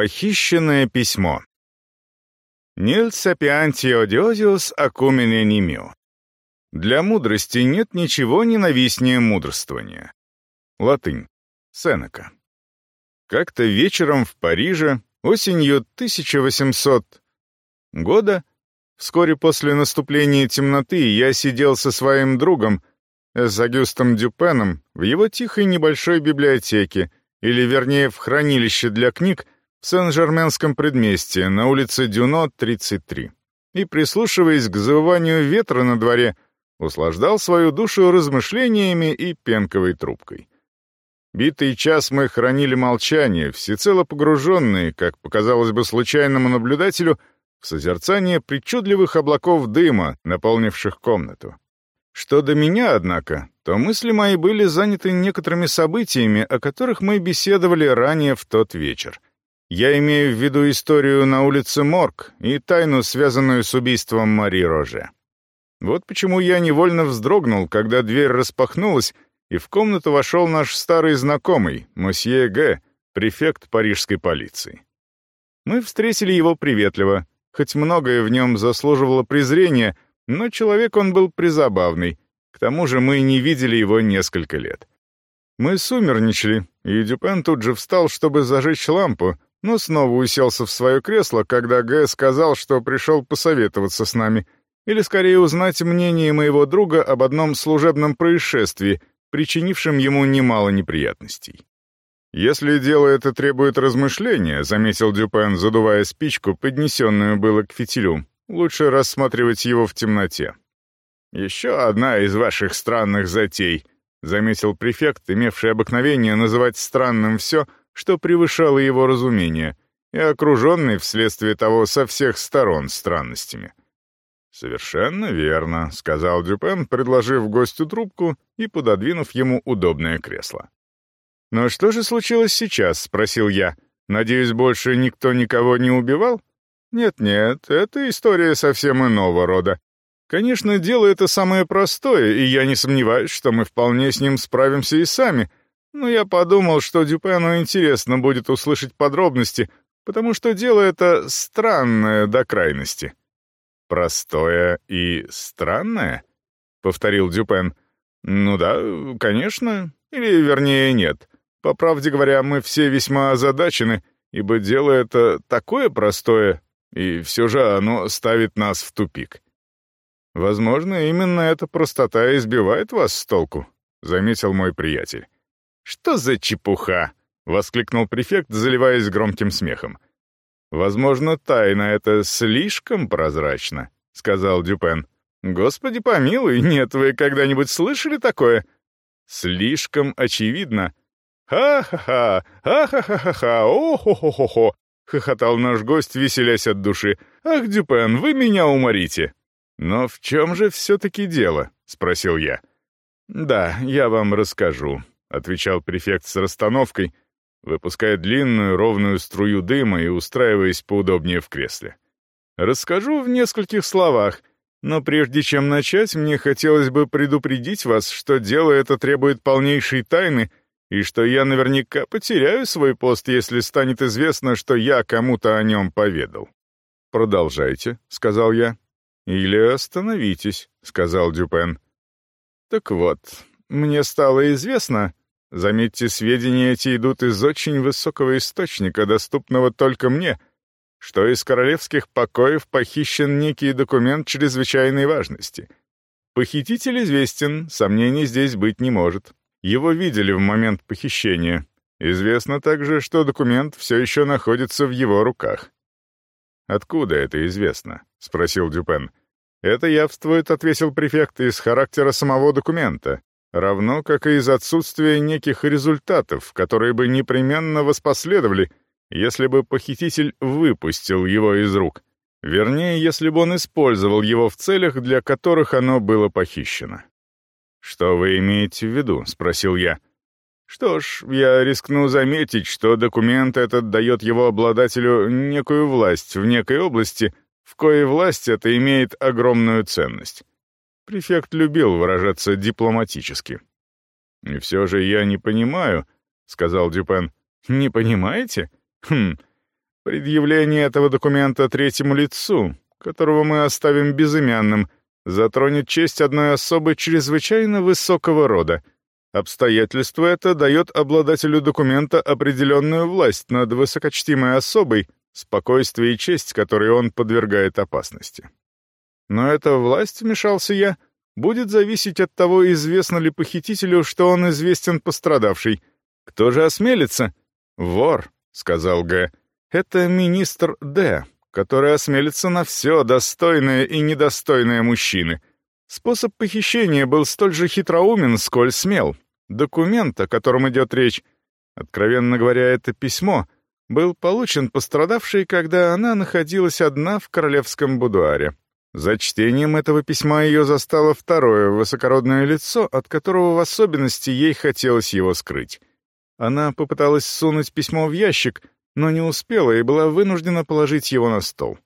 Похищенное письмо. Нил сапиантио диозиус акумене нимио. Для мудрости нет ничего ненавистнее мудрствования. Латынь. Сенека. Как-то вечером в Париже, осенью 1800 года, вскоре после наступления темноты, я сидел со своим другом, с Агюстом Дюпеном, в его тихой небольшой библиотеке, или, вернее, в хранилище для книг, в Сен-Жерменском предместье на улице Дюно, 33. И, прислушиваясь к завыванию ветра на дворе, услаждал свою душу размышлениями и пенковой трубкой. Битый час мы хранили молчание, всецело погруженные, как показалось бы случайному наблюдателю, в созерцание причудливых облаков дыма, наполнивших комнату. Что до меня, однако, то мысли мои были заняты некоторыми событиями, о которых мы беседовали ранее в тот вечер — я имею в виду историю на улице Морг и тайну, связанную с убийством Мари Роже. Вот почему я невольно вздрогнул, когда дверь распахнулась, и в комнату вошел наш старый знакомый, мосье Г., префект парижской полиции. Мы встретили его приветливо, хоть многое в нем заслуживало презрения, но человек он был призабавный, к тому же мы не видели его несколько лет. Мы сумерничали, и Дюпен тут же встал, чтобы зажечь лампу, но снова уселся в свое кресло, когда Г. сказал, что пришел посоветоваться с нами, или скорее узнать мнение моего друга об одном служебном происшествии, причинившем ему немало неприятностей. «Если дело это требует размышления», — заметил Дюпен, задувая спичку, поднесенную было к фитилю, «лучше рассматривать его в темноте». «Еще одна из ваших странных затей», — заметил префект, имевший обыкновение называть странным все — что превышало его разумение, и окруженный вследствие того со всех сторон странностями. «Совершенно верно», — сказал Дюпен, предложив гостю трубку и пододвинув ему удобное кресло. «Но что же случилось сейчас?» — спросил я. «Надеюсь, больше никто никого не убивал?» «Нет-нет, это история совсем иного рода. Конечно, дело это самое простое, и я не сомневаюсь, что мы вполне с ним справимся и сами, но я подумал, что Дюпену интересно будет услышать подробности, потому что дело это странное до крайности». «Простое и странное?» — повторил Дюпен. «Ну да, конечно. Или, вернее, нет. По правде говоря, мы все весьма озадачены, ибо дело это такое простое, и все же оно ставит нас в тупик». «Возможно, именно эта простота избивает вас с толку», — заметил мой приятель. «Что за чепуха?» — воскликнул префект, заливаясь громким смехом. «Возможно, тайна это слишком прозрачна», — сказал Дюпен. «Господи помилуй, нет, вы когда-нибудь слышали такое?» «Слишком очевидно». «Ха-ха-ха! Ха-ха-ха-ха! О-хо-хо-хо-хо!» — хохотал наш гость, веселясь от души. «Ах, Дюпен, вы меня уморите!» «Но в чем же все-таки дело?» — спросил я. «Да, я вам расскажу», — отвечал префект с расстановкой, выпуская длинную ровную струю дыма и устраиваясь поудобнее в кресле. «Расскажу в нескольких словах, но прежде чем начать, мне хотелось бы предупредить вас, что дело это требует полнейшей тайны и что я наверняка потеряю свой пост, если станет известно, что я кому-то о нем поведал». «Продолжайте», — сказал я. «Или остановитесь», — сказал Дюпен. «Так вот, мне стало известно, Заметьте, сведения эти идут из очень высокого источника, доступного только мне, что из королевских покоев похищен некий документ чрезвычайной важности. Похититель известен, сомнений здесь быть не может. Его видели в момент похищения. Известно также, что документ все еще находится в его руках. «Откуда это известно?» — спросил Дюпен. «Это явствует», — ответил префект, — «из характера самого документа равно как и из отсутствия неких результатов, которые бы непременно воспоследовали, если бы похититель выпустил его из рук. Вернее, если бы он использовал его в целях, для которых оно было похищено. «Что вы имеете в виду?» — спросил я. «Что ж, я рискну заметить, что документ этот дает его обладателю некую власть в некой области, в коей власть это имеет огромную ценность. Префект любил выражаться дипломатически. «И все же я не понимаю», — сказал Дюпен. «Не понимаете? Хм. Предъявление этого документа третьему лицу, которого мы оставим безымянным, затронет честь одной особы чрезвычайно высокого рода. Обстоятельство это дает обладателю документа определенную власть над высокочтимой особой, спокойствие и честь, которые он подвергает опасности. Но эта власть, вмешался я, будет зависеть от того, известно ли похитителю, что он известен пострадавший. Кто же осмелится? Вор, сказал Г. Это министр Д, который осмелится на все достойное и недостойное мужчины. Способ похищения был столь же хитроумен, сколь смел. Документ, о котором идет речь, откровенно говоря, это письмо, был получен пострадавшей, когда она находилась одна в королевском будуаре. За чтением этого письма ее застало второе высокородное лицо, от которого в особенности ей хотелось его скрыть. Она попыталась сунуть письмо в ящик, но не успела и была вынуждена положить его на стол.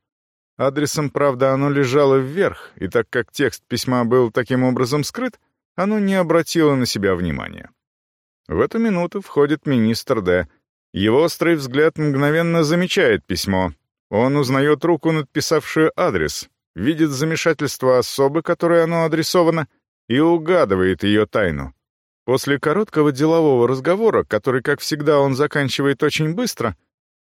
Адресом, правда, оно лежало вверх, и так как текст письма был таким образом скрыт, оно не обратило на себя внимания. В эту минуту входит министр Д. Его острый взгляд мгновенно замечает письмо. Он узнает руку, надписавшую адрес, видит замешательство особы, которой оно адресовано, и угадывает ее тайну. После короткого делового разговора, который, как всегда, он заканчивает очень быстро,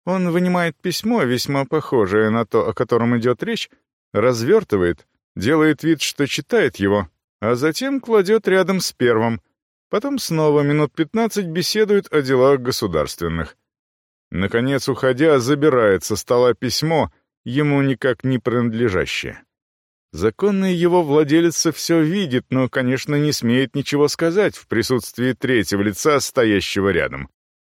он вынимает письмо, весьма похожее на то, о котором идет речь, развертывает, делает вид, что читает его, а затем кладет рядом с первым. Потом снова минут пятнадцать беседует о делах государственных. Наконец, уходя, забирает со стола письмо, ему никак не принадлежащее. Законный его владелец все видит, но, конечно, не смеет ничего сказать в присутствии третьего лица, стоящего рядом.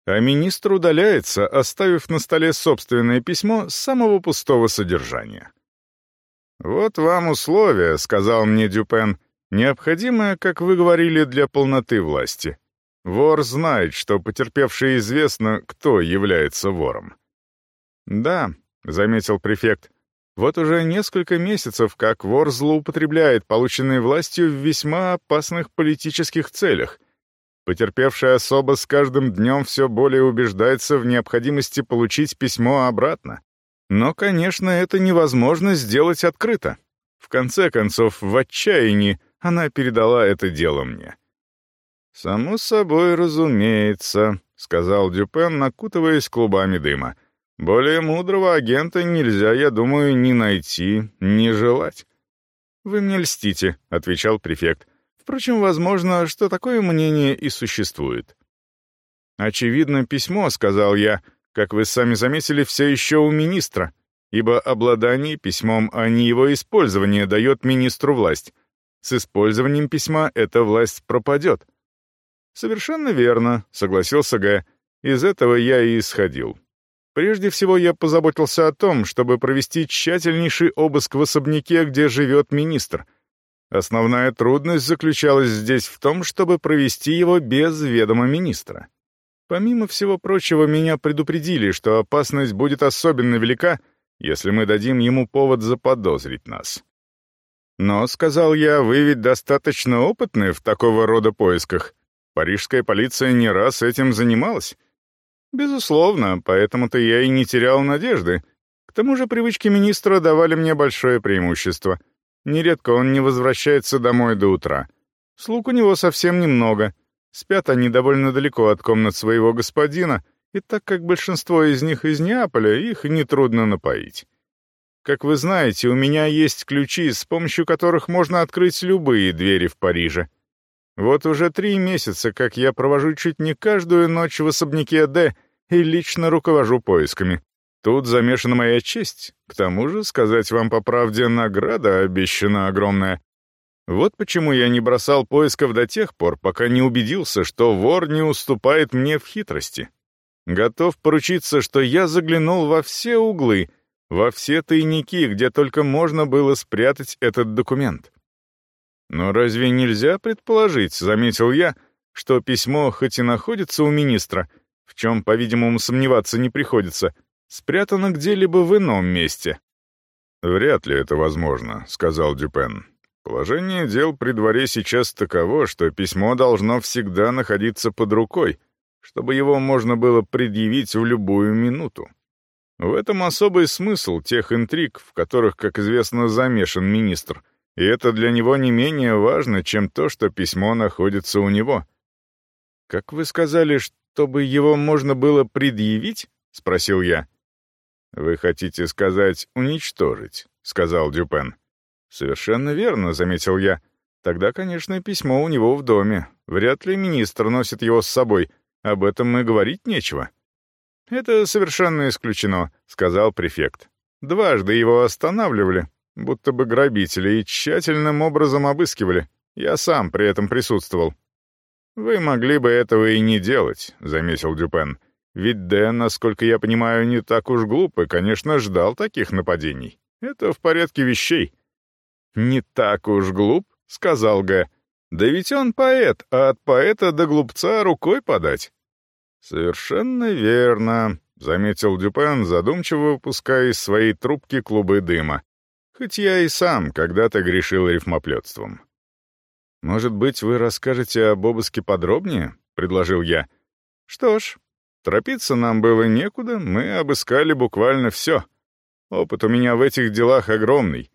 А министр удаляется, оставив на столе собственное письмо самого пустого содержания. «Вот вам условия», — сказал мне Дюпен, — «необходимое, как вы говорили, для полноты власти. Вор знает, что потерпевший известно, кто является вором». «Да», — заметил префект, — «вот уже несколько месяцев, как вор злоупотребляет полученной властью в весьма опасных политических целях, Потерпевшая особа с каждым днем все более убеждается в необходимости получить письмо обратно. Но, конечно, это невозможно сделать открыто. В конце концов, в отчаянии она передала это дело мне. «Само собой разумеется», — сказал Дюпен, накутываясь клубами дыма. «Более мудрого агента нельзя, я думаю, ни найти, ни желать». «Вы мне льстите», — отвечал префект. Впрочем, возможно, что такое мнение и существует. «Очевидно, письмо», — сказал я, — «как вы сами заметили, все еще у министра, ибо обладание письмом, а не его использование, дает министру власть. С использованием письма эта власть пропадет». «Совершенно верно», — согласился Г. «Из этого я и исходил. Прежде всего я позаботился о том, чтобы провести тщательнейший обыск в особняке, где живет министр — Основная трудность заключалась здесь в том, чтобы провести его без ведома министра. Помимо всего прочего, меня предупредили, что опасность будет особенно велика, если мы дадим ему повод заподозрить нас. «Но», — сказал я, — «вы ведь достаточно опытны в такого рода поисках. Парижская полиция не раз этим занималась». «Безусловно, поэтому-то я и не терял надежды. К тому же привычки министра давали мне большое преимущество — Нередко он не возвращается домой до утра. Слуг у него совсем немного. Спят они довольно далеко от комнат своего господина, и так как большинство из них из Неаполя, их нетрудно напоить. Как вы знаете, у меня есть ключи, с помощью которых можно открыть любые двери в Париже. Вот уже три месяца, как я провожу чуть не каждую ночь в особняке Д и лично руковожу поисками. Тут замешана моя честь. К тому же, сказать вам по правде, награда обещана огромная. Вот почему я не бросал поисков до тех пор, пока не убедился, что вор не уступает мне в хитрости. Готов поручиться, что я заглянул во все углы, во все тайники, где только можно было спрятать этот документ. Но разве нельзя предположить, заметил я, что письмо хоть и находится у министра, в чем, по-видимому, сомневаться не приходится, — спрятано где-либо в ином месте. «Вряд ли это возможно», — сказал Дюпен. «Положение дел при дворе сейчас таково, что письмо должно всегда находиться под рукой, чтобы его можно было предъявить в любую минуту. В этом особый смысл тех интриг, в которых, как известно, замешан министр. И это для него не менее важно, чем то, что письмо находится у него. «Как вы сказали, чтобы его можно было предъявить?» — спросил я. «Вы хотите сказать «уничтожить», — сказал Дюпен. «Совершенно верно», — заметил я. «Тогда, конечно, письмо у него в доме. Вряд ли министр носит его с собой. Об этом и говорить нечего». «Это совершенно исключено», — сказал префект. «Дважды его останавливали, будто бы грабители, и тщательным образом обыскивали. Я сам при этом присутствовал». «Вы могли бы этого и не делать», — заметил Дюпен. «Ведь Дэн, насколько я понимаю, не так уж глуп и, конечно, ждал таких нападений. Это в порядке вещей». «Не так уж глуп», — сказал Г. «Да ведь он поэт, а от поэта до глупца рукой подать». «Совершенно верно», — заметил Дюпен, задумчиво выпуская из своей трубки клубы дыма. «Хоть я и сам когда-то грешил рифмоплетством». «Может быть, вы расскажете об обыске подробнее?» — предложил я. «Что ж, торопиться нам было некуда, мы обыскали буквально все. Опыт у меня в этих делах огромный.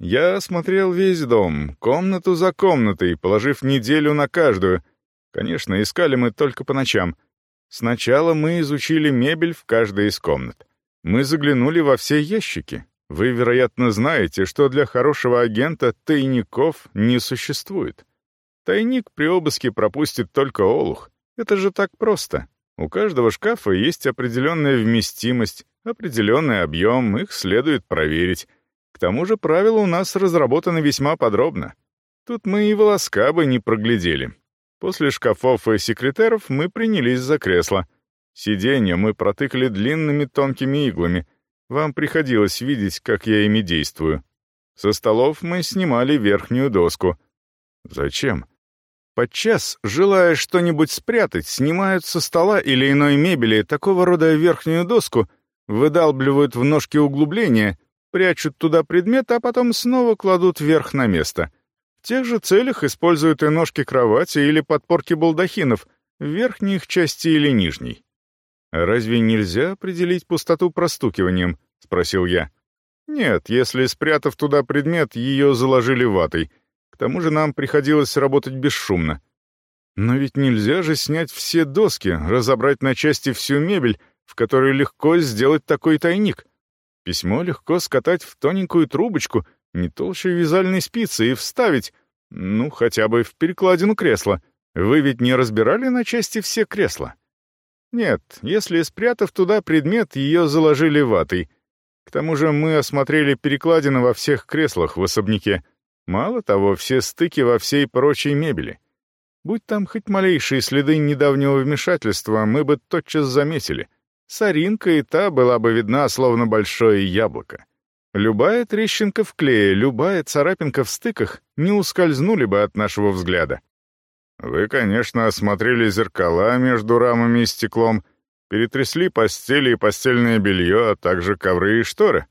Я осмотрел весь дом, комнату за комнатой, положив неделю на каждую. Конечно, искали мы только по ночам. Сначала мы изучили мебель в каждой из комнат. Мы заглянули во все ящики. Вы, вероятно, знаете, что для хорошего агента тайников не существует. Тайник при обыске пропустит только олух. Это же так просто. У каждого шкафа есть определенная вместимость, определенный объем, их следует проверить. К тому же правила у нас разработаны весьма подробно. Тут мы и волоска бы не проглядели. После шкафов и секретеров мы принялись за кресло. Сиденья мы протыкали длинными тонкими иглами. Вам приходилось видеть, как я ими действую. Со столов мы снимали верхнюю доску. Зачем? Подчас, желая что-нибудь спрятать, снимают со стола или иной мебели такого рода верхнюю доску, выдалбливают в ножки углубления, прячут туда предмет, а потом снова кладут вверх на место — в тех же целях используют и ножки кровати или подпорки балдахинов, верхней их части или нижней. «Разве нельзя определить пустоту простукиванием?» — спросил я. «Нет, если, спрятав туда предмет, ее заложили ватой. К тому же нам приходилось работать бесшумно. Но ведь нельзя же снять все доски, разобрать на части всю мебель, в которой легко сделать такой тайник. Письмо легко скатать в тоненькую трубочку, не толще вязальной спицы и вставить, ну, хотя бы в перекладину кресла. Вы ведь не разбирали на части все кресла? Нет, если, спрятав туда предмет, ее заложили ватой. К тому же мы осмотрели перекладины во всех креслах в особняке. Мало того, все стыки во всей прочей мебели. Будь там хоть малейшие следы недавнего вмешательства, мы бы тотчас заметили. Соринка и та была бы видна, словно большое яблоко. Любая трещинка в клее, любая царапинка в стыках не ускользнули бы от нашего взгляда. Вы, конечно, осмотрели зеркала между рамами и стеклом, перетрясли постели и постельное белье, а также ковры и шторы.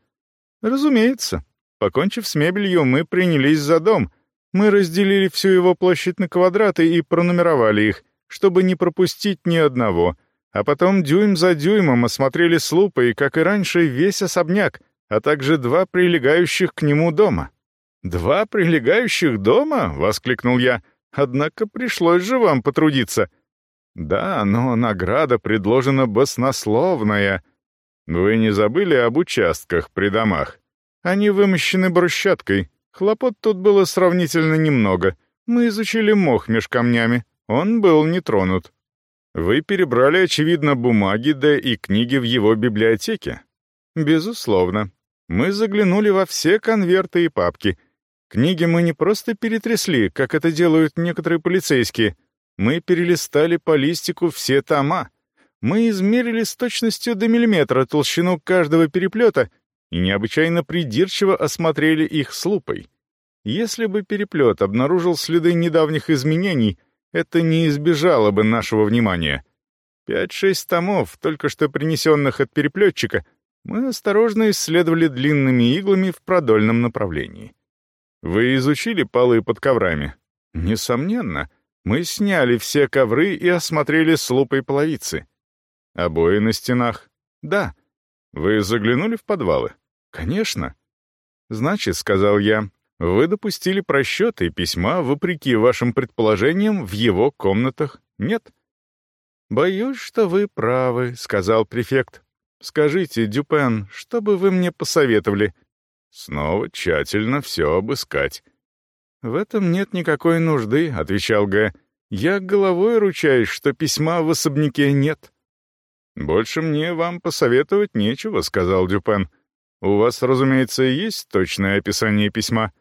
Разумеется. Покончив с мебелью, мы принялись за дом. Мы разделили всю его площадь на квадраты и пронумеровали их, чтобы не пропустить ни одного, а потом дюйм за дюймом осмотрели с лупой, как и раньше, весь особняк — а также два прилегающих к нему дома. «Два прилегающих дома?» — воскликнул я. «Однако пришлось же вам потрудиться». «Да, но награда предложена баснословная. Вы не забыли об участках при домах? Они вымощены брусчаткой. Хлопот тут было сравнительно немного. Мы изучили мох меж камнями. Он был не тронут. Вы перебрали, очевидно, бумаги, да и книги в его библиотеке. Безусловно. Мы заглянули во все конверты и папки. Книги мы не просто перетрясли, как это делают некоторые полицейские. Мы перелистали по листику все тома. Мы измерили с точностью до миллиметра толщину каждого переплета и необычайно придирчиво осмотрели их с лупой. Если бы переплет обнаружил следы недавних изменений, это не избежало бы нашего внимания. Пять-шесть томов, только что принесенных от переплетчика, мы осторожно исследовали длинными иглами в продольном направлении. Вы изучили полы под коврами? Несомненно. Мы сняли все ковры и осмотрели с лупой половицы. Обои на стенах? Да. Вы заглянули в подвалы? Конечно. Значит, сказал я, вы допустили просчет, и письма, вопреки вашим предположениям, в его комнатах нет. «Боюсь, что вы правы», — сказал префект. «Скажите, Дюпен, что бы вы мне посоветовали?» «Снова тщательно все обыскать». «В этом нет никакой нужды», — отвечал Г. «Я головой ручаюсь, что письма в особняке нет». «Больше мне вам посоветовать нечего», — сказал Дюпен. «У вас, разумеется, есть точное описание письма?»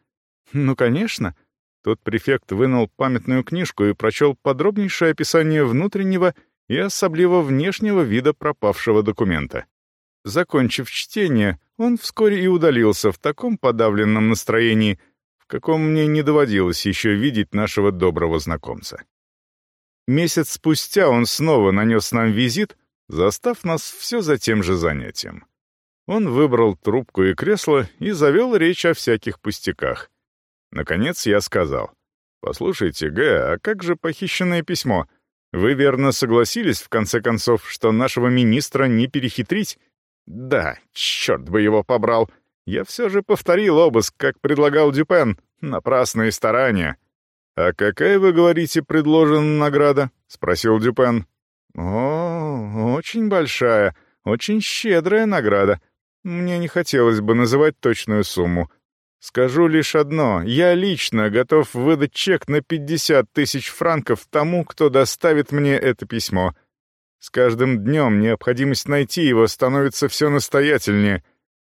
«Ну, конечно». Тут префект вынул памятную книжку и прочел подробнейшее описание внутреннего и особливо внешнего вида пропавшего документа. Закончив чтение, он вскоре и удалился в таком подавленном настроении, в каком мне не доводилось еще видеть нашего доброго знакомца. Месяц спустя он снова нанес нам визит, застав нас все за тем же занятием. Он выбрал трубку и кресло и завел речь о всяких пустяках. Наконец я сказал, «Послушайте, Г, а как же похищенное письмо? Вы верно согласились, в конце концов, что нашего министра не перехитрить?» «Да, черт бы его побрал. Я все же повторил обыск, как предлагал Дюпен. Напрасные старания». «А какая, вы говорите, предложена награда?» — спросил Дюпен. «О, очень большая, очень щедрая награда. Мне не хотелось бы называть точную сумму. Скажу лишь одно. Я лично готов выдать чек на 50 тысяч франков тому, кто доставит мне это письмо. С каждым днем необходимость найти его становится все настоятельнее.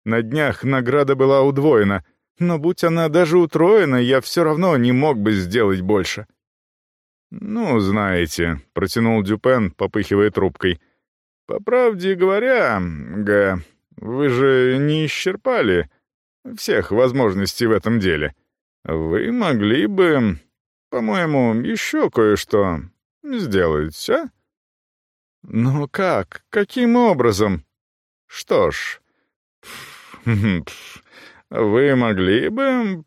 На днях награда была удвоена, но будь она даже утроена, я все равно не мог бы сделать больше. «Ну, знаете», — протянул Дюпен, попыхивая трубкой. «По правде говоря, Г, вы же не исчерпали...» всех возможностей в этом деле. Вы могли бы, по-моему, еще кое-что сделать, а? Ну как? Каким образом? Что ж, вы могли бы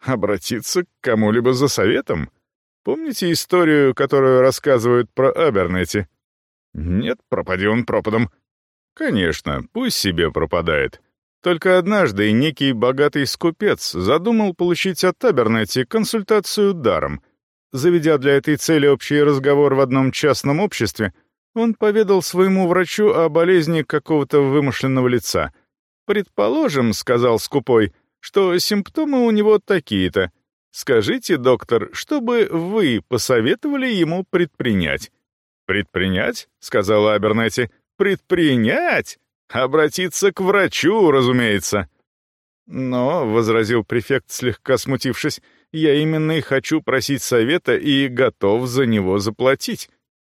обратиться к кому-либо за советом. Помните историю, которую рассказывают про Абернетти? Нет, пропади он пропадом. Конечно, пусть себе пропадает. Только однажды некий богатый скупец задумал получить от Табернетти консультацию даром. Заведя для этой цели общий разговор в одном частном обществе, он поведал своему врачу о болезни какого-то вымышленного лица. «Предположим, — сказал скупой, — что симптомы у него такие-то. Скажите, доктор, что бы вы посоветовали ему предпринять?» «Предпринять?» — сказала Абернетти. «Предпринять? Обратиться к врачу, разумеется. Но, — возразил префект, слегка смутившись, — я именно и хочу просить совета и готов за него заплатить.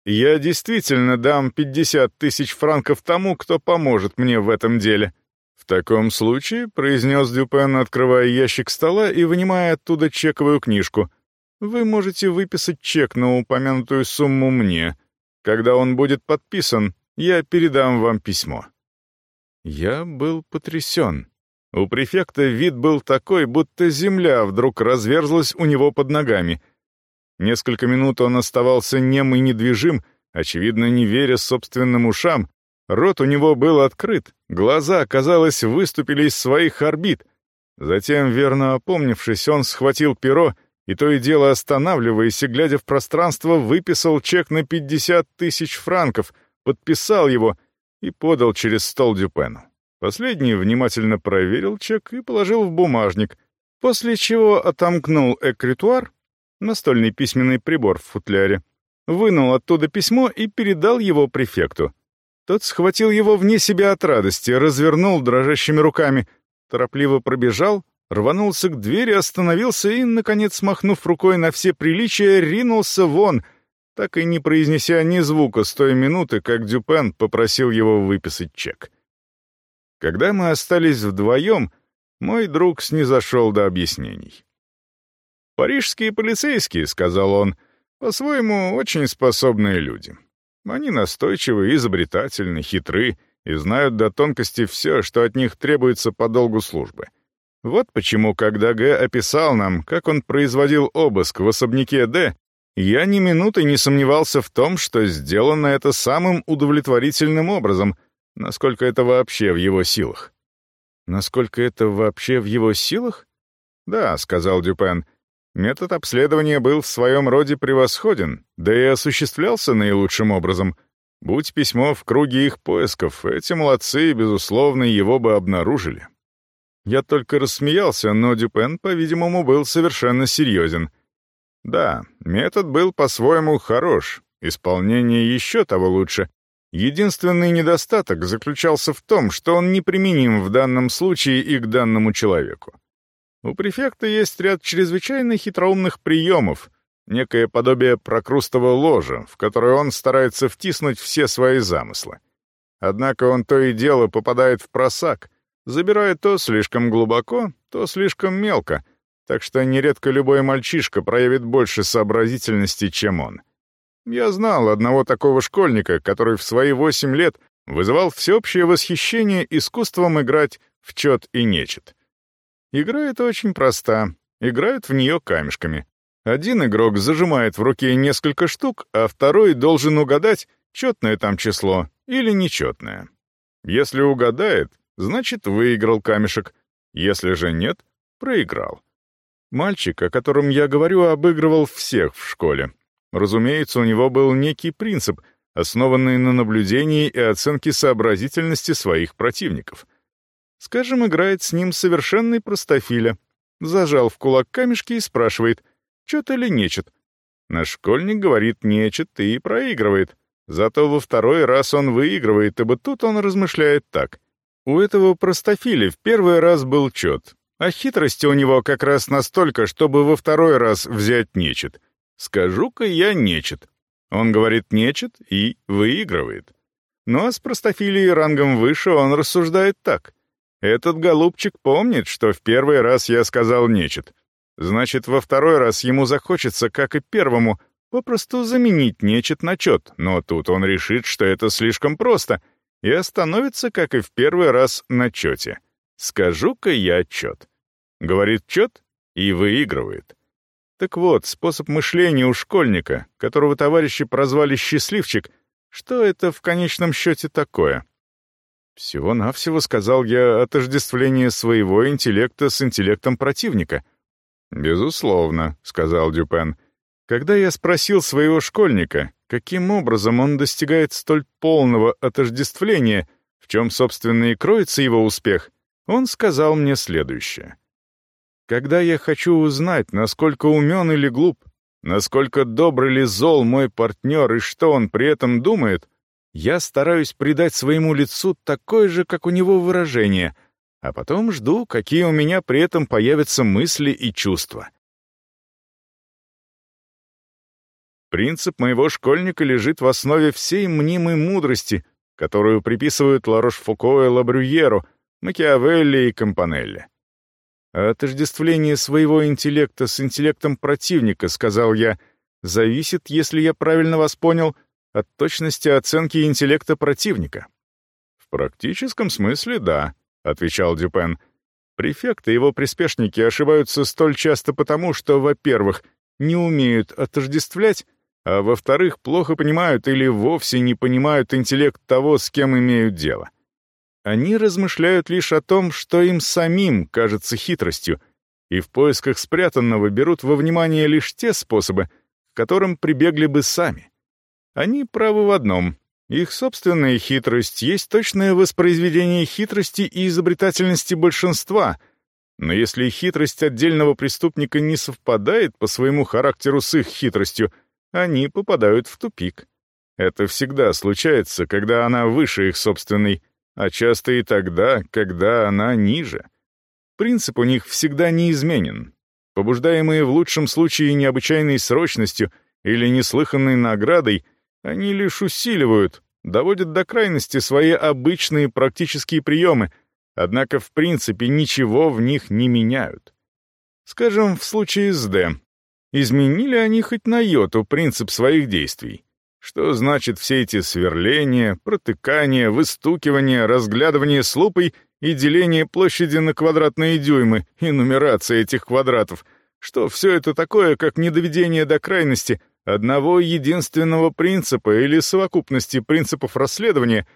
Я действительно дам 50 тысяч франков тому, кто поможет мне в этом деле. В таком случае, — произнес Дюпен, открывая ящик стола и вынимая оттуда чековую книжку, — вы можете выписать чек на упомянутую сумму мне. Когда он будет подписан, я передам вам письмо. Я был потрясен. У префекта вид был такой, будто земля вдруг разверзлась у него под ногами. Несколько минут он оставался нем и недвижим, очевидно, не веря собственным ушам. Рот у него был открыт, глаза, казалось, выступили из своих орбит. Затем, верно опомнившись, он схватил перо и то и дело останавливаясь и глядя в пространство, выписал чек на 50 тысяч франков, подписал его — и подал через стол Дюпену. Последний внимательно проверил чек и положил в бумажник, после чего отомкнул экритуар, настольный письменный прибор в футляре, вынул оттуда письмо и передал его префекту. Тот схватил его вне себя от радости, развернул дрожащими руками, торопливо пробежал, рванулся к двери, остановился и, наконец, махнув рукой на все приличия, ринулся вон — так и не произнеся ни звука с той минуты, как Дюпен попросил его выписать чек. Когда мы остались вдвоем, мой друг снизошел до объяснений. «Парижские полицейские», — сказал он, — «по-своему очень способные люди. Они настойчивы, изобретательны, хитры и знают до тонкости все, что от них требуется по долгу службы. Вот почему, когда Г. описал нам, как он производил обыск в особняке Д, я ни минуты не сомневался в том, что сделано это самым удовлетворительным образом, Насколько это вообще в его силах? Насколько это вообще в его силах? Да, сказал Дюпен. Метод обследования был в своем роде превосходен, да и осуществлялся наилучшим образом. Будь письмо в круге их поисков, эти молодцы, безусловно, его бы обнаружили. Я только рассмеялся, но Дюпен, по-видимому, был совершенно серьезен. Да, метод был по-своему хорош, исполнение еще того лучше. Единственный недостаток заключался в том, что он неприменим в данном случае и к данному человеку. У префекта есть ряд чрезвычайно хитроумных приемов, некое подобие прокрустого ложа, в которое он старается втиснуть все свои замыслы. Однако он то и дело попадает в просак — забирая то слишком глубоко, то слишком мелко, так что нередко любой мальчишка проявит больше сообразительности, чем он. Я знал одного такого школьника, который в свои восемь лет вызывал всеобщее восхищение искусством играть в чет и нечет. Игра эта очень проста, играют в нее камешками. Один игрок зажимает в руке несколько штук, а второй должен угадать, четное там число или нечетное. Если угадает, значит, выиграл камешек. Если же нет, проиграл. Мальчик, о котором я говорю, обыгрывал всех в школе. Разумеется, у него был некий принцип, основанный на наблюдении и оценке сообразительности своих противников. Скажем, играет с ним совершенный простофиля. Зажал в кулак камешки и спрашивает, чё-то ли нечет. Наш школьник говорит «нечет» и проигрывает. Зато во второй раз он выигрывает, ибо тут он размышляет так — у этого простофиля в первый раз был чет, а хитрости у него как раз настолько, чтобы во второй раз взять нечет. Скажу-ка я нечет. Он говорит нечет и выигрывает. Ну а с простофилией рангом выше он рассуждает так. Этот голубчик помнит, что в первый раз я сказал нечет. Значит, во второй раз ему захочется, как и первому, попросту заменить нечет на чет, но тут он решит, что это слишком просто — и остановится, как и в первый раз, на чете. «Скажу-ка я чет». Говорит чет и выигрывает. Так вот, способ мышления у школьника, которого товарищи прозвали «счастливчик», что это в конечном счете такое? Всего-навсего, сказал я, отождествление своего интеллекта с интеллектом противника. «Безусловно», — сказал Дюпен. Когда я спросил своего школьника, каким образом он достигает столь полного отождествления, в чем, собственно, и кроется его успех, он сказал мне следующее. «Когда я хочу узнать, насколько умен или глуп, насколько добр или зол мой партнер и что он при этом думает, я стараюсь придать своему лицу такое же, как у него выражение, а потом жду, какие у меня при этом появятся мысли и чувства». Принцип моего школьника лежит в основе всей мнимой мудрости, которую приписывают Ларош-Фуко и Лабрюеру, Макиавелли и Компанелли. Отождествление своего интеллекта с интеллектом противника, сказал я, зависит, если я правильно вас понял, от точности оценки интеллекта противника. В практическом смысле, да, отвечал Дюпен. Префекты и его приспешники ошибаются столь часто потому, что, во-первых, не умеют отождествлять, а во-вторых, плохо понимают или вовсе не понимают интеллект того, с кем имеют дело. Они размышляют лишь о том, что им самим кажется хитростью, и в поисках спрятанного берут во внимание лишь те способы, к которым прибегли бы сами. Они правы в одном. Их собственная хитрость есть точное воспроизведение хитрости и изобретательности большинства, но если хитрость отдельного преступника не совпадает по своему характеру с их хитростью — они попадают в тупик. Это всегда случается, когда она выше их собственной, а часто и тогда, когда она ниже. Принцип у них всегда неизменен. Побуждаемые в лучшем случае необычайной срочностью или неслыханной наградой, они лишь усиливают, доводят до крайности свои обычные практические приемы, однако в принципе ничего в них не меняют. Скажем, в случае с Д. Изменили они хоть на йоту принцип своих действий? Что значит все эти сверления, протыкания, выстукивания, разглядывание с лупой и деление площади на квадратные дюймы и нумерация этих квадратов? Что все это такое, как недоведение до крайности одного единственного принципа или совокупности принципов расследования,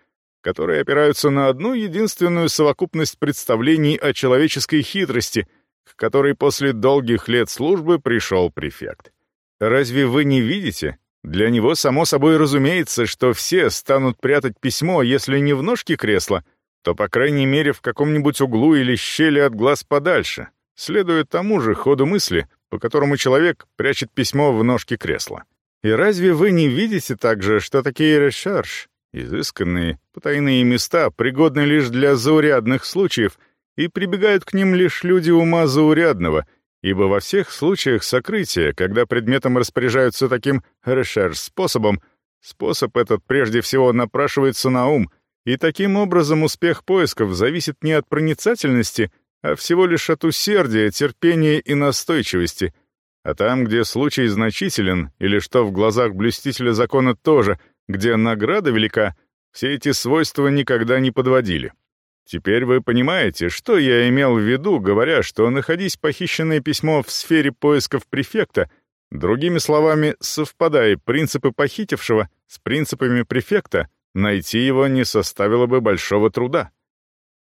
которые опираются на одну единственную совокупность представлений о человеческой хитрости, к которой после долгих лет службы пришел префект. Разве вы не видите? Для него само собой разумеется, что все станут прятать письмо, если не в ножке кресла, то, по крайней мере, в каком-нибудь углу или щели от глаз подальше, следуя тому же ходу мысли, по которому человек прячет письмо в ножке кресла. И разве вы не видите также, что такие решерш, изысканные, потайные места, пригодны лишь для заурядных случаев, и прибегают к ним лишь люди ума заурядного, ибо во всех случаях сокрытия, когда предметом распоряжаются таким решерш-способом, способ этот прежде всего напрашивается на ум, и таким образом успех поисков зависит не от проницательности, а всего лишь от усердия, терпения и настойчивости. А там, где случай значителен, или что в глазах блюстителя закона тоже, где награда велика, все эти свойства никогда не подводили. Теперь вы понимаете, что я имел в виду, говоря, что находись похищенное письмо в сфере поисков префекта, другими словами, совпадая принципы похитившего с принципами префекта, найти его не составило бы большого труда.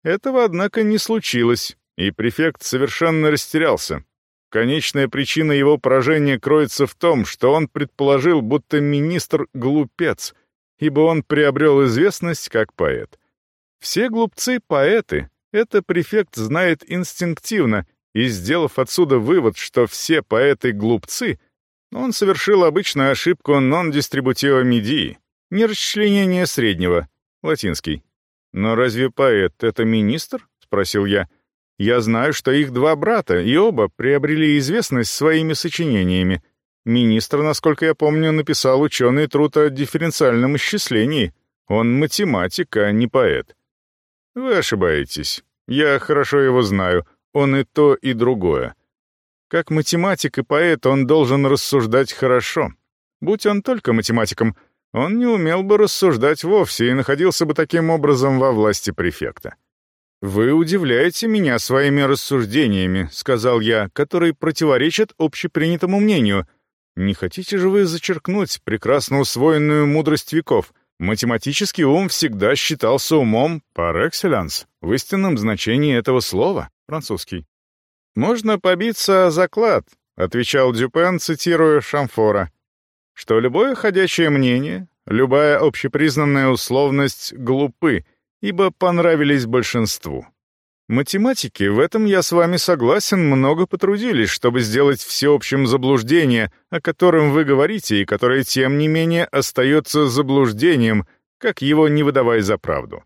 Этого, однако, не случилось, и префект совершенно растерялся. Конечная причина его поражения кроется в том, что он предположил, будто министр — глупец, ибо он приобрел известность как поэт. Все глупцы — поэты, это префект знает инстинктивно, и, сделав отсюда вывод, что все поэты — глупцы, он совершил обычную ошибку non-distributio medii, нерасчленение среднего, латинский. «Но разве поэт — это министр?» — спросил я. — я знаю, что их два брата, и оба приобрели известность своими сочинениями. Министр, насколько я помню, написал ученый труд о дифференциальном исчислении. Он математик, а не поэт. Вы ошибаетесь. Я хорошо его знаю. Он и то, и другое. Как математик и поэт он должен рассуждать хорошо. Будь он только математиком, он не умел бы рассуждать вовсе и находился бы таким образом во власти префекта. «Вы удивляете меня своими рассуждениями», — сказал я, «которые противоречат общепринятому мнению. Не хотите же вы зачеркнуть прекрасно усвоенную мудрость веков? Математический ум всегда считался умом par excellence, в истинном значении этого слова, французский. «Можно побиться о заклад», — отвечал Дюпен, цитируя Шамфора, «что любое ходячее мнение, любая общепризнанная условность глупы, ибо понравились большинству. Математики, в этом я с вами согласен, много потрудились, чтобы сделать всеобщим заблуждение, о котором вы говорите и которое, тем не менее, остается заблуждением, как его не выдавая за правду.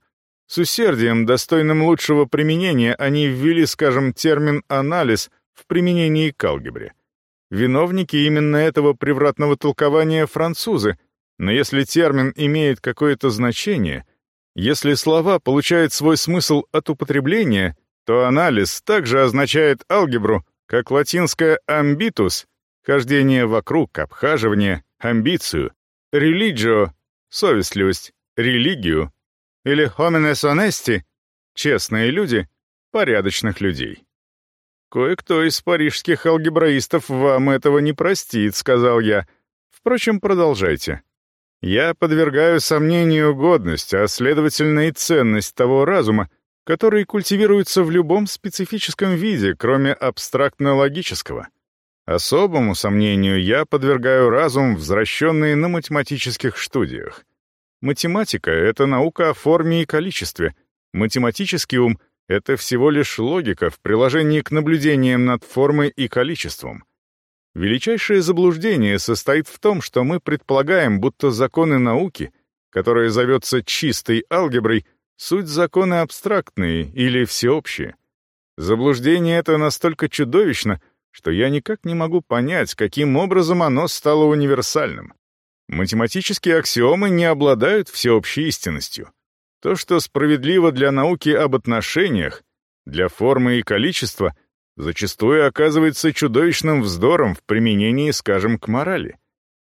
С усердием, достойным лучшего применения, они ввели, скажем, термин «анализ» в применении к алгебре. Виновники именно этого превратного толкования французы, но если термин имеет какое-то значение — если слова получают свой смысл от употребления, то анализ также означает алгебру, как латинское «ambitus» — хождение вокруг, обхаживание, амбицию, «religio» — совестливость, «религию» или «homines honesti» — честные люди, порядочных людей. «Кое-кто из парижских алгебраистов вам этого не простит», — сказал я. «Впрочем, продолжайте». Я подвергаю сомнению годность, а следовательно и ценность того разума, который культивируется в любом специфическом виде, кроме абстрактно-логического. Особому сомнению я подвергаю разум, возвращенный на математических студиях. Математика — это наука о форме и количестве. Математический ум — это всего лишь логика в приложении к наблюдениям над формой и количеством — Величайшее заблуждение состоит в том, что мы предполагаем, будто законы науки, которая зовется чистой алгеброй, суть законы абстрактные или всеобщие. Заблуждение это настолько чудовищно, что я никак не могу понять, каким образом оно стало универсальным. Математические аксиомы не обладают всеобщей истинностью. То, что справедливо для науки об отношениях, для формы и количества — зачастую оказывается чудовищным вздором в применении, скажем, к морали.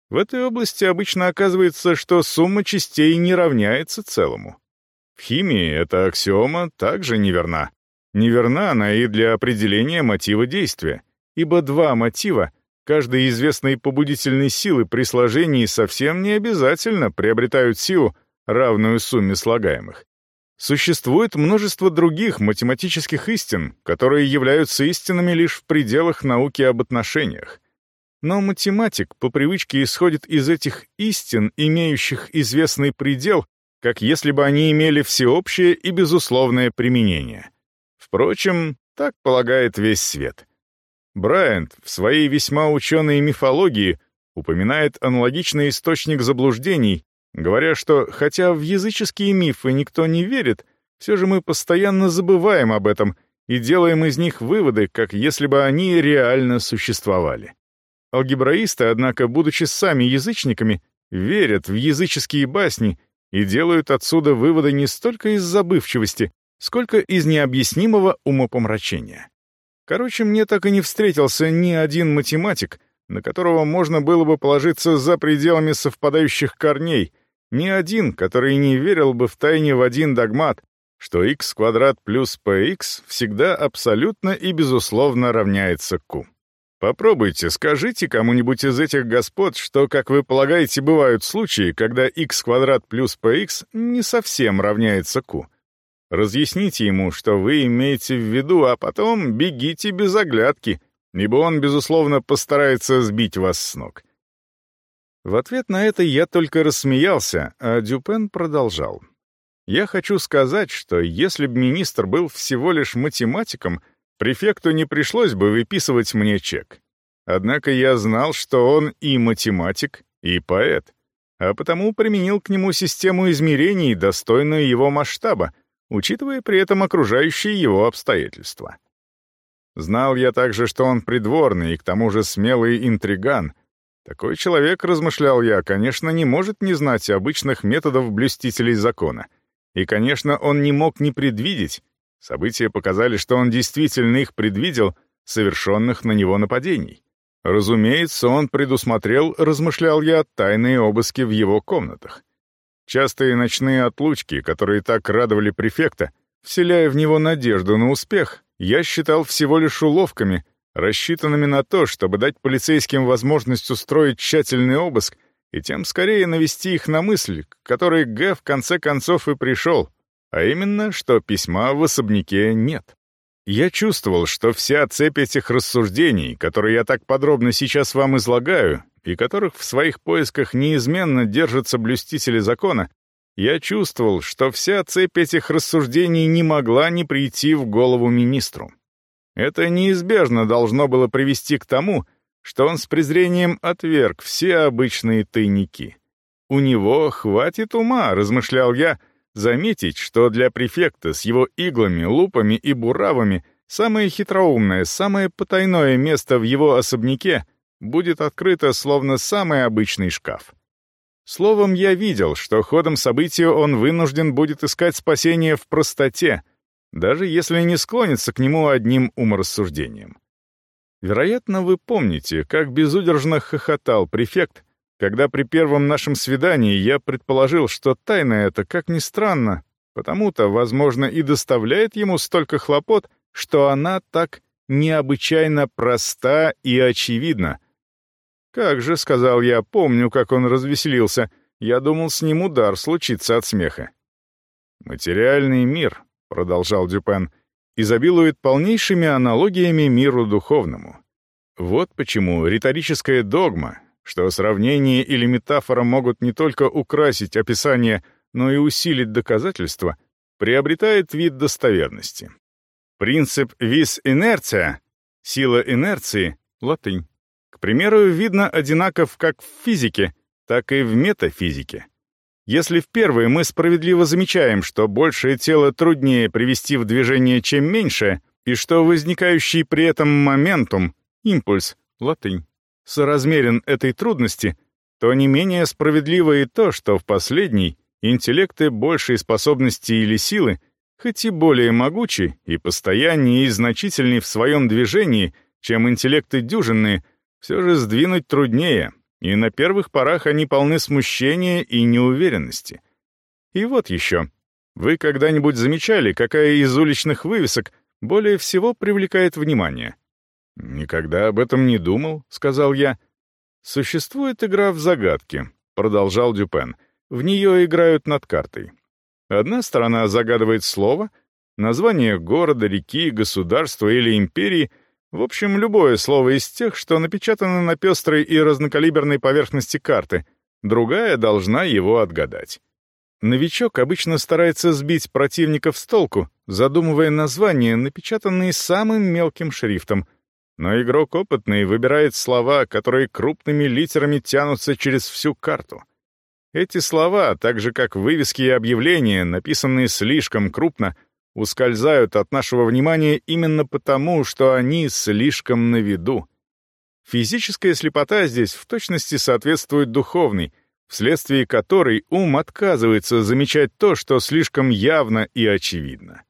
В этой области обычно оказывается, что сумма частей не равняется целому. В химии эта аксиома также неверна. Неверна она и для определения мотива действия, ибо два мотива, каждой известной побудительной силы при сложении совсем не обязательно приобретают силу, равную сумме слагаемых. Существует множество других математических истин, которые являются истинами лишь в пределах науки об отношениях. Но математик по привычке исходит из этих истин, имеющих известный предел, как если бы они имели всеобщее и безусловное применение. Впрочем, так полагает весь свет. Брайант в своей весьма ученой мифологии упоминает аналогичный источник заблуждений, говоря, что хотя в языческие мифы никто не верит, все же мы постоянно забываем об этом и делаем из них выводы, как если бы они реально существовали. Алгебраисты, однако, будучи сами язычниками, верят в языческие басни и делают отсюда выводы не столько из забывчивости, сколько из необъяснимого умопомрачения. Короче, мне так и не встретился ни один математик, на которого можно было бы положиться за пределами совпадающих корней, ни один, который не верил бы в тайне в один догмат, что x квадрат плюс px всегда абсолютно и безусловно равняется q. Попробуйте, скажите кому-нибудь из этих господ, что, как вы полагаете, бывают случаи, когда x квадрат плюс px не совсем равняется q. Разъясните ему, что вы имеете в виду, а потом бегите без оглядки, ибо он, безусловно, постарается сбить вас с ног. В ответ на это я только рассмеялся, а Дюпен продолжал. Я хочу сказать, что если бы министр был всего лишь математиком — Префекту не пришлось бы выписывать мне чек. Однако я знал, что он и математик, и поэт, а потому применил к нему систему измерений, достойную его масштаба, учитывая при этом окружающие его обстоятельства. Знал я также, что он придворный и к тому же смелый интриган. Такой человек, размышлял я, конечно, не может не знать обычных методов блюстителей закона. И, конечно, он не мог не предвидеть, События показали, что он действительно их предвидел, совершенных на него нападений. Разумеется, он предусмотрел, размышлял я, тайные обыски в его комнатах. Частые ночные отлучки, которые так радовали префекта, вселяя в него надежду на успех, я считал всего лишь уловками, рассчитанными на то, чтобы дать полицейским возможность устроить тщательный обыск и тем скорее навести их на мысль, к которой Г в конце концов и пришел, а именно, что письма в особняке нет. Я чувствовал, что вся цепь этих рассуждений, которые я так подробно сейчас вам излагаю, и которых в своих поисках неизменно держатся блюстители закона, я чувствовал, что вся цепь этих рассуждений не могла не прийти в голову министру. Это неизбежно должно было привести к тому, что он с презрением отверг все обычные тайники. «У него хватит ума», — размышлял я, — Заметить, что для префекта с его иглами, лупами и буравами самое хитроумное, самое потайное место в его особняке будет открыто словно самый обычный шкаф. Словом, я видел, что ходом событий он вынужден будет искать спасение в простоте, даже если не склонится к нему одним уморассуждением. Вероятно, вы помните, как безудержно хохотал префект, когда при первом нашем свидании я предположил, что тайна эта, как ни странно, потому-то, возможно, и доставляет ему столько хлопот, что она так необычайно проста и очевидна. «Как же», — сказал я, — помню, как он развеселился. Я думал, с ним удар случится от смеха. «Материальный мир», — продолжал Дюпен, — изобилует полнейшими аналогиями миру духовному. Вот почему риторическая догма, что сравнение или метафора могут не только украсить описание, но и усилить доказательство, приобретает вид достоверности. Принцип vis inertia, сила инерции, латынь, к примеру, видно одинаков как в физике, так и в метафизике. Если в первой мы справедливо замечаем, что большее тело труднее привести в движение, чем меньшее, и что возникающий при этом моментум, импульс, латынь, соразмерен этой трудности, то не менее справедливо и то, что в последней интеллекты большей способности или силы, хоть и более могучи и постояннее и значительнее в своем движении, чем интеллекты дюжинные, все же сдвинуть труднее, и на первых порах они полны смущения и неуверенности. И вот еще. Вы когда-нибудь замечали, какая из уличных вывесок более всего привлекает внимание? «Никогда об этом не думал», — сказал я. «Существует игра в загадки», — продолжал Дюпен. «В нее играют над картой. Одна сторона загадывает слово, название города, реки, государства или империи, в общем, любое слово из тех, что напечатано на пестрой и разнокалиберной поверхности карты, другая должна его отгадать. Новичок обычно старается сбить противников с толку, задумывая названия, напечатанные самым мелким шрифтом. Но игрок опытный выбирает слова, которые крупными литерами тянутся через всю карту. Эти слова, так же как вывески и объявления, написанные слишком крупно, ускользают от нашего внимания именно потому, что они слишком на виду. Физическая слепота здесь в точности соответствует духовной — вследствие которой ум отказывается замечать то, что слишком явно и очевидно.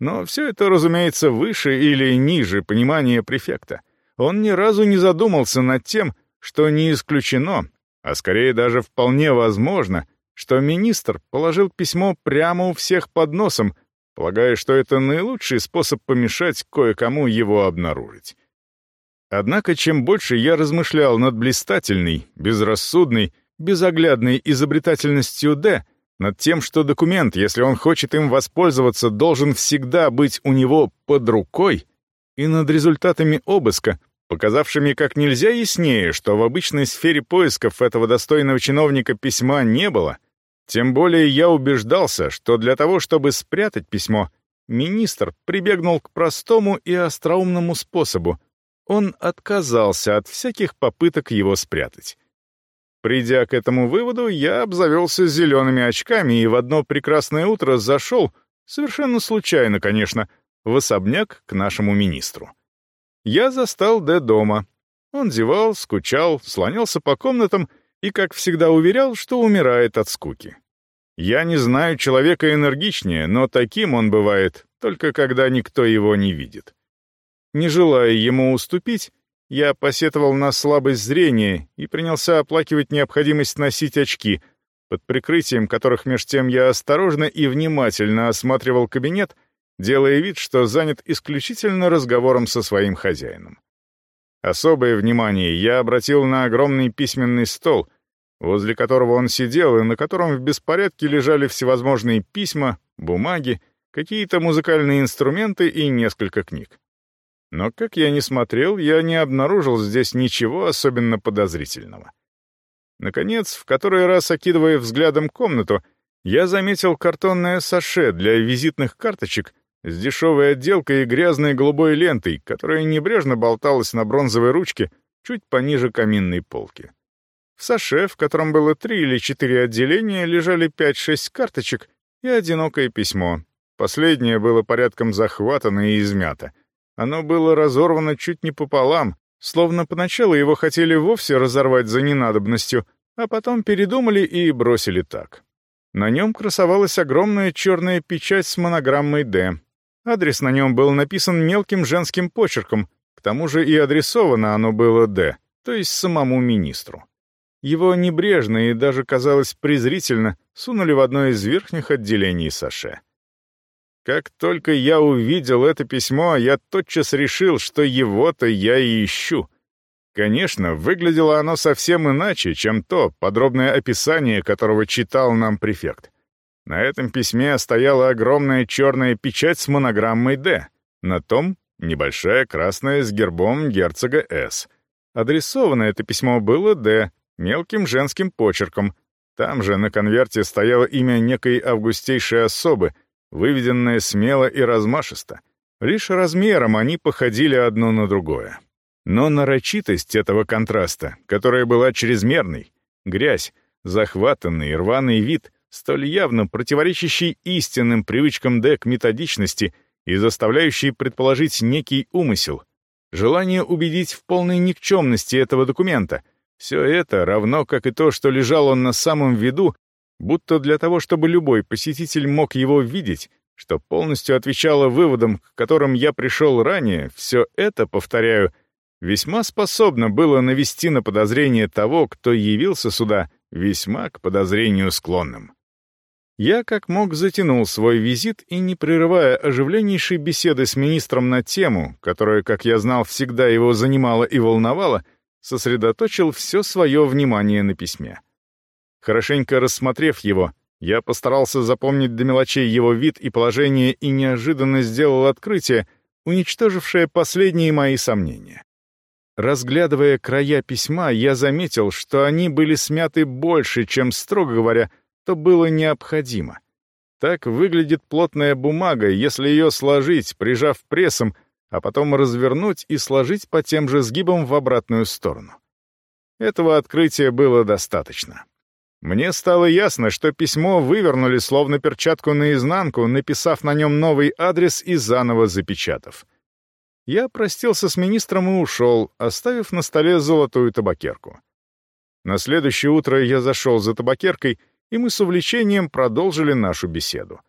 Но все это, разумеется, выше или ниже понимания префекта. Он ни разу не задумался над тем, что не исключено, а скорее даже вполне возможно, что министр положил письмо прямо у всех под носом, полагая, что это наилучший способ помешать кое-кому его обнаружить. Однако, чем больше я размышлял над блистательной, безрассудной, безоглядной изобретательностью Д над тем, что документ, если он хочет им воспользоваться, должен всегда быть у него под рукой, и над результатами обыска, показавшими как нельзя яснее, что в обычной сфере поисков этого достойного чиновника письма не было, тем более я убеждался, что для того, чтобы спрятать письмо, министр прибегнул к простому и остроумному способу. Он отказался от всяких попыток его спрятать. Придя к этому выводу, я обзавелся зелеными очками и в одно прекрасное утро зашел, совершенно случайно, конечно, в особняк к нашему министру. Я застал Д дома. Он зевал, скучал, слонялся по комнатам и, как всегда, уверял, что умирает от скуки. Я не знаю человека энергичнее, но таким он бывает, только когда никто его не видит. Не желая ему уступить, я посетовал на слабость зрения и принялся оплакивать необходимость носить очки, под прикрытием которых меж тем я осторожно и внимательно осматривал кабинет, делая вид, что занят исключительно разговором со своим хозяином. Особое внимание я обратил на огромный письменный стол, возле которого он сидел и на котором в беспорядке лежали всевозможные письма, бумаги, какие-то музыкальные инструменты и несколько книг. Но как я ни смотрел, я не обнаружил здесь ничего особенно подозрительного. Наконец, в который раз окидывая взглядом комнату, я заметил картонное саше для визитных карточек с дешевой отделкой и грязной голубой лентой, которая небрежно болталась на бронзовой ручке чуть пониже каминной полки. В саше, в котором было три или четыре отделения, лежали пять-шесть карточек и одинокое письмо. Последнее было порядком захватано и измято — оно было разорвано чуть не пополам, словно поначалу его хотели вовсе разорвать за ненадобностью, а потом передумали и бросили так. На нем красовалась огромная черная печать с монограммой «Д». Адрес на нем был написан мелким женским почерком, к тому же и адресовано оно было «Д», то есть самому министру. Его небрежно и даже, казалось, презрительно сунули в одно из верхних отделений Саше. Как только я увидел это письмо, я тотчас решил, что его-то я и ищу. Конечно, выглядело оно совсем иначе, чем то подробное описание, которого читал нам префект. На этом письме стояла огромная черная печать с монограммой «Д». На том — небольшая красная с гербом герцога С. Адресовано это письмо было «Д» мелким женским почерком. Там же на конверте стояло имя некой августейшей особы — выведенные смело и размашисто. Лишь размером они походили одно на другое. Но нарочитость этого контраста, которая была чрезмерной, грязь, захватанный рваный вид, столь явно противоречащий истинным привычкам Д к методичности и заставляющий предположить некий умысел, желание убедить в полной никчемности этого документа — все это, равно как и то, что лежал он на самом виду, будто для того, чтобы любой посетитель мог его видеть, что полностью отвечало выводам, к которым я пришел ранее, все это, повторяю, весьма способно было навести на подозрение того, кто явился сюда, весьма к подозрению склонным. Я как мог затянул свой визит и, не прерывая оживленнейшей беседы с министром на тему, которая, как я знал, всегда его занимала и волновала, сосредоточил все свое внимание на письме. Хорошенько рассмотрев его, Я постарался запомнить до мелочей его вид и положение и неожиданно сделал открытие, уничтожившее последние мои сомнения. Разглядывая края письма, я заметил, что они были смяты больше, чем, строго говоря, то было необходимо. Так выглядит плотная бумага, если ее сложить, прижав прессом, а потом развернуть и сложить по тем же сгибам в обратную сторону. Этого открытия было достаточно. Мне стало ясно, что письмо вывернули словно перчатку наизнанку, написав на нем новый адрес и заново запечатав. Я простился с министром и ушел, оставив на столе золотую табакерку. На следующее утро я зашел за табакеркой, и мы с увлечением продолжили нашу беседу.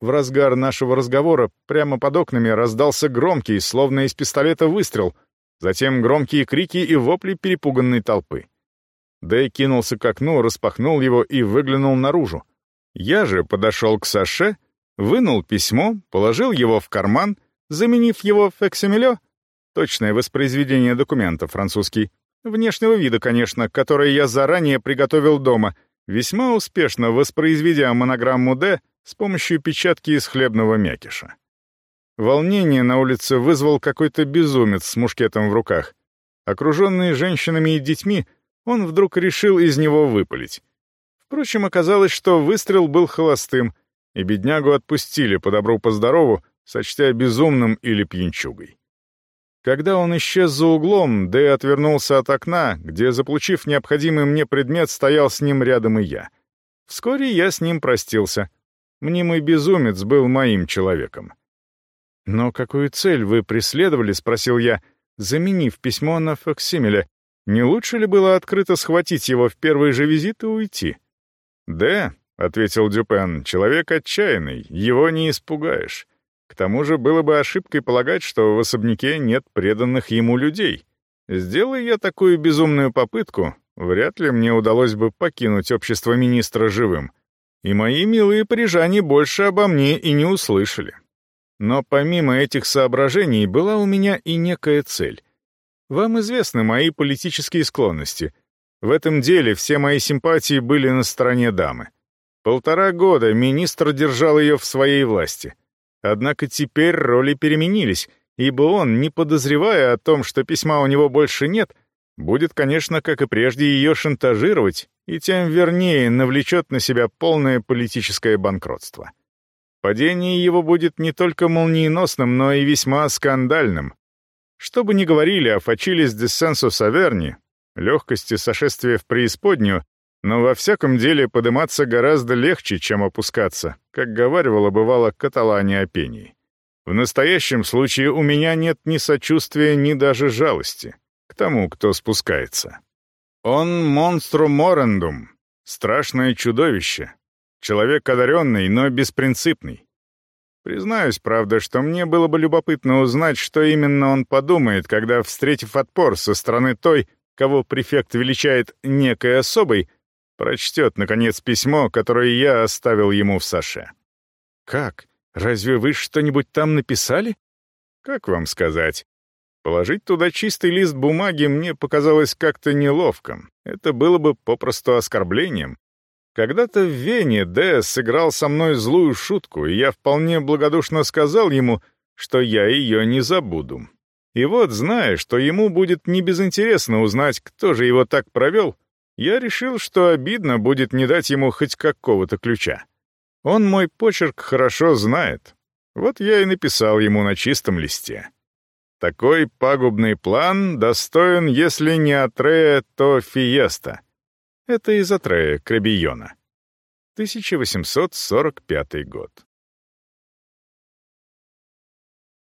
В разгар нашего разговора прямо под окнами раздался громкий, словно из пистолета, выстрел, затем громкие крики и вопли перепуганной толпы. Дэй кинулся к окну, распахнул его и выглянул наружу. Я же подошел к Саше, вынул письмо, положил его в карман, заменив его фексимиле, точное воспроизведение документа французский, внешнего вида, конечно, который я заранее приготовил дома, весьма успешно воспроизведя монограмму «Д» с помощью печатки из хлебного мякиша. Волнение на улице вызвал какой-то безумец с мушкетом в руках. Окруженный женщинами и детьми, он вдруг решил из него выпалить. Впрочем, оказалось, что выстрел был холостым, и беднягу отпустили по добру по здорову, сочтя безумным или пьянчугой. Когда он исчез за углом, Дэй отвернулся от окна, где, заполучив необходимый мне предмет, стоял с ним рядом и я. Вскоре я с ним простился. Мнимый безумец был моим человеком. «Но какую цель вы преследовали?» — спросил я, заменив письмо на факсимиле, не лучше ли было открыто схватить его в первый же визит и уйти? «Да», — ответил Дюпен, — «человек отчаянный, его не испугаешь. К тому же было бы ошибкой полагать, что в особняке нет преданных ему людей. Сделай я такую безумную попытку, вряд ли мне удалось бы покинуть общество министра живым. И мои милые парижане больше обо мне и не услышали. Но помимо этих соображений была у меня и некая цель. Вам известны мои политические склонности. В этом деле все мои симпатии были на стороне дамы. Полтора года министр держал ее в своей власти. Однако теперь роли переменились, ибо он, не подозревая о том, что письма у него больше нет, будет, конечно, как и прежде, ее шантажировать, и тем вернее навлечет на себя полное политическое банкротство. Падение его будет не только молниеносным, но и весьма скандальным, что бы ни говорили о фачилис де сенсо саверни, легкости сошествия в преисподнюю, но во всяком деле подниматься гораздо легче, чем опускаться, как говаривала бывало Каталания о пении. В настоящем случае у меня нет ни сочувствия, ни даже жалости к тому, кто спускается. Он монстру морендум, страшное чудовище, человек одаренный, но беспринципный. Признаюсь, правда, что мне было бы любопытно узнать, что именно он подумает, когда, встретив отпор со стороны той, кого префект величает некой особой, прочтет, наконец, письмо, которое я оставил ему в Саше. «Как? Разве вы что-нибудь там написали?» «Как вам сказать?» Положить туда чистый лист бумаги мне показалось как-то неловко. Это было бы попросту оскорблением. Когда-то в Вене Д сыграл со мной злую шутку, и я вполне благодушно сказал ему, что я ее не забуду. И вот, зная, что ему будет небезынтересно узнать, кто же его так провел, я решил, что обидно будет не дать ему хоть какого-то ключа. Он мой почерк хорошо знает. Вот я и написал ему на чистом листе. Такой пагубный план достоин, если не Атрея, то Фиеста — это из Атрея Крабийона. 1845 год.